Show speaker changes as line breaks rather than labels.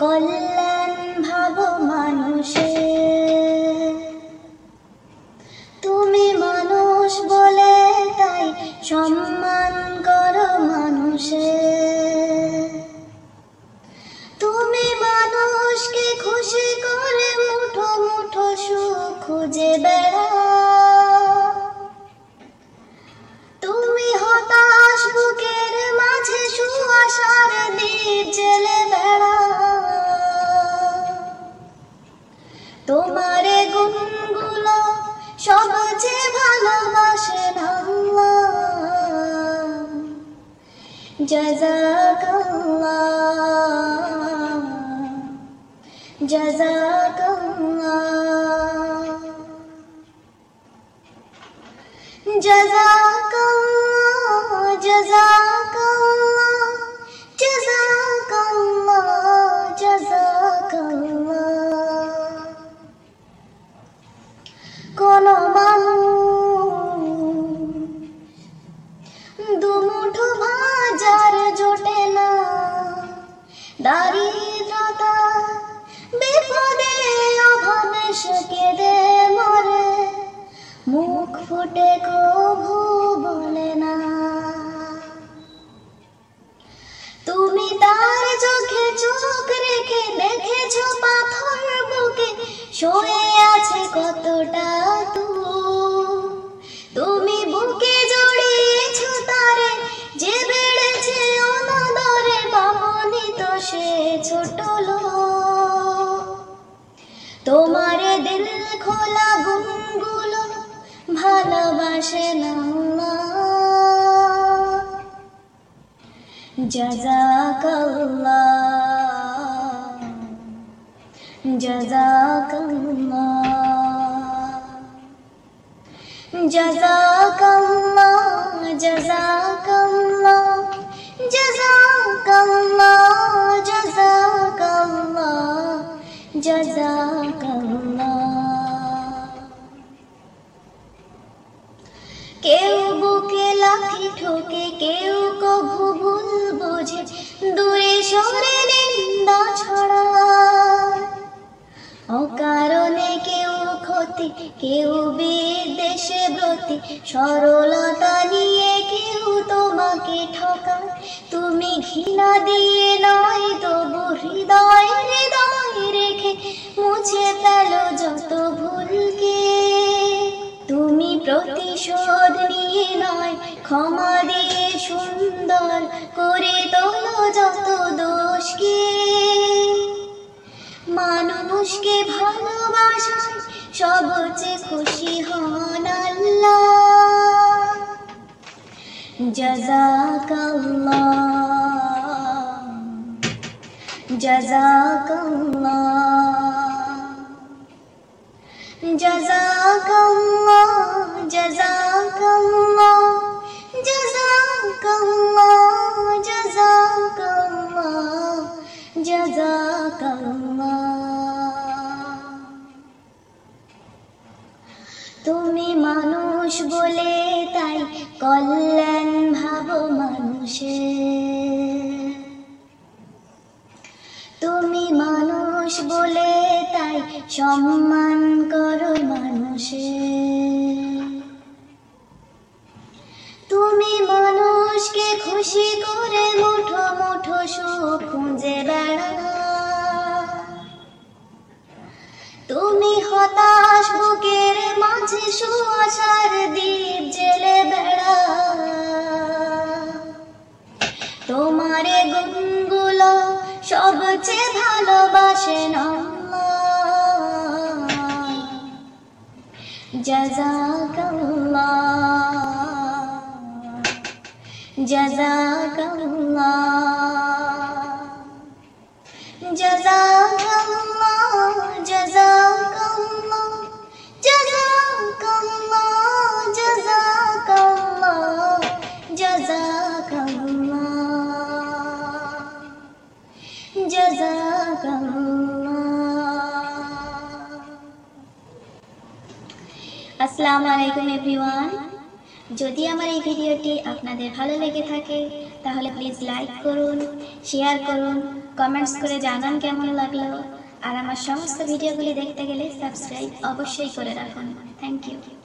কল্যাণ ভাব মানুষে। তুমি মানুষ বলে তাই সম্মান করো মানুষে। তুমি মানুষকে খুশি করে মুঠো মুঠো সুখ খুঁজে বেড়াও সবচেয়ে ভালোবাসেন আল্লাহ জজাকাল্লাহ। জজাকাল্লাহ। জজা দারিদ্রতা, বিপদে অভাবে কেঁদে মরে। মুখ ফুটে কভু বলে না। তুমি তার চোখে চোখ রেখে দেখেছ পাথর বুকে, শুয়ে আছে কতটা তুমি সে ছোট তোমার দিল খোলা গুনগুলো ভালোবাসে না। জজা কম্মা জজা কম্মা জজা কম্মা জজা কেউ বুকে লাথি ঠোকে, কেউ কভু ভুল বোঝে, দূরে সরে নিন্দা ছড়ায়। অকারণে কেউ ক্ষতি, কেউ বিদেশে ব্রতি, সরলতা নিয়ে কেউ তোমাকে ঠকায়। তুমি ঘৃণা দিয়ে নয়, তবু হৃদয় হৃদয় রেখে মুছে ফেলো যত ভুলকে। প্রতিশোধ নিয়ে নয়, ক্ষমা দিয়ে সুন্দর করে তোলো যত দোষকে। মানুষকে ভালোবাসায় সবচেয়ে খুশি হন আল্লাহ। জাযাকাল্লাহ। জাযাকাল্লাহ। জাযাকাল্লাহ। মানুষ বলে তাই কল্যাণ ভাব মানুষের তুমি মানুষ বলে তাই সম্মান করো মানুষের তুমি মানুষকে খুশি করে মুঠো মুঠো সুখ খুঁজে বেড়াও তুমি হতাশ বুকের মাঝে সুয়াশার দ্বীপ জেলে বেড়া। তোমারে গুনগুলো সবচেয়ে ভালোবাসে না জাজাকাল্লাহ জাজাকাল্লাহ জাজাকাল্লাহ। আসসালামু আলাইকুম এভরিওয়ান যদি আমার এই ভিডিওটি আপনাদের ভালো লেগে থাকে তাহলে প্লিজ লাইক করুন শেয়ার করুন কমেন্টস করে জানান কেমন লাগল আর আমার সমস্ত ভিডিওগুলি দেখতে গেলে সাবস্ক্রাইব অবশ্যই করে রাখুন থ্যাংক ইউ